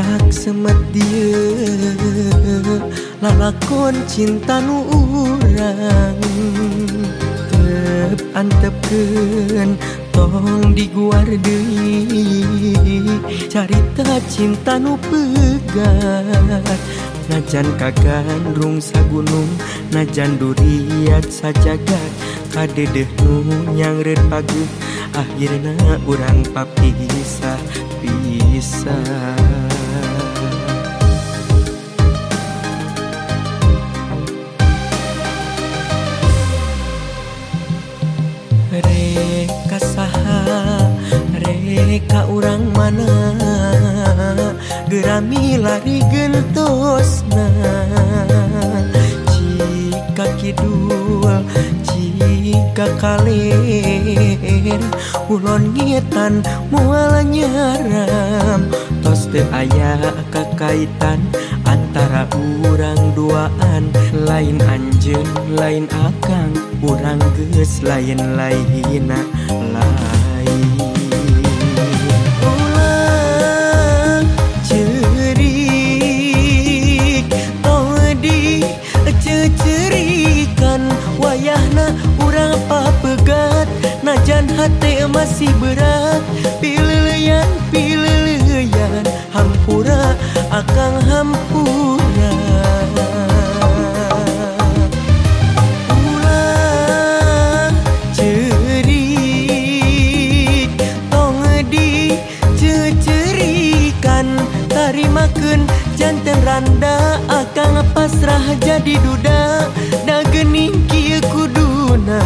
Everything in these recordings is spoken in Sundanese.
hak semet dia. Lalakon cinta nu urang. Tep antepkeun tong diguar deui carita cinta nu pegat. Najan kagandrung sagunung najan duriat sajagat. Kadedeh nu nyangreut pageuh akhirna urang papisah pisah. ka urang mana. Gerami lari gentosna. Jika kidul jika kalir ulon ngitan mual nyaram. Tos teu aya kakaitan antara urang duaan. Lain anjeun lain akang. Urang geus lain lain lain wayahna urang papegat najan hati masih berat. Pililian pililian hampura akang hampura. Ulang cerik tong di cecerikan. Tarimakeun janten randa akang pasrah jadi duda. Da geuning kieu Mona.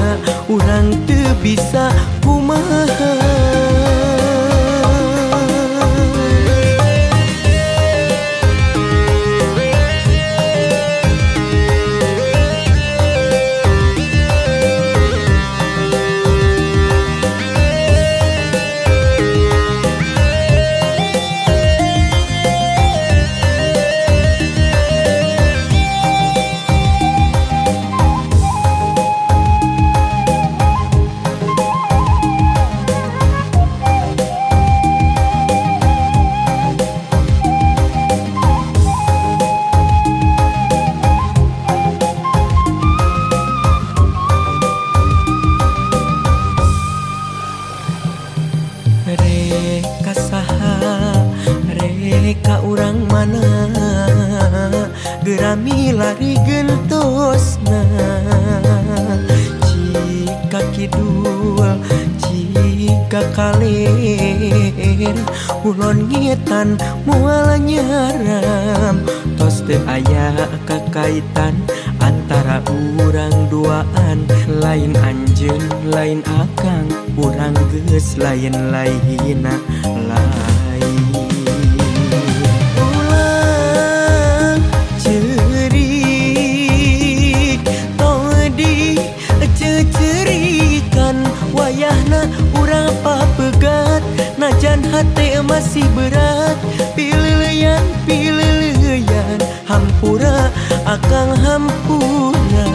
Urang teu bisa ku balik ka urang mana? Gerami lari gentosna. Jika kidul jika kalir ulon ngitan mual nyaram. Tos teu aya kakaitan antara urang duaan. Lain anjeun lain akang. Urang geus lain lain lain. Hati masih berat. Pililian pililian hampura akang hampura.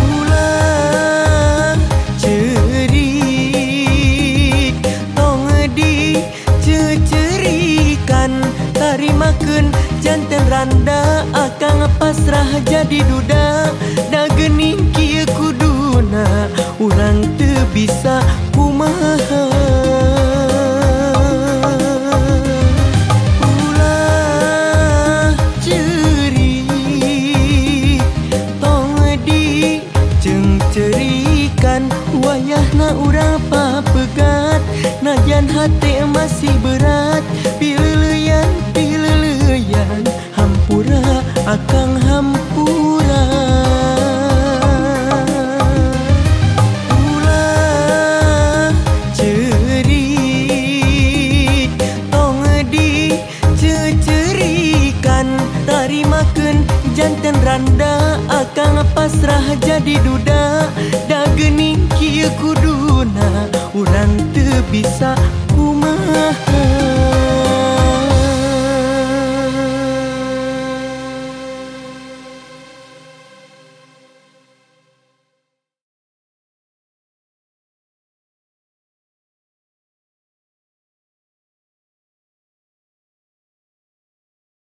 Ulang cerik tong di cecerikan. Tarimakeun janten randa akang pasrah jadi duda. Da geuning kieu kuduna urang teu bisa kumaha? Ulah ceri tong di jeung cerikan wayahna urang papegat najan hati masih berat. Pileuyan pileuyan hampura akan Randa akan pasrah jadi duda. Da geuning kieu kuduna urang teu bisa kumaha.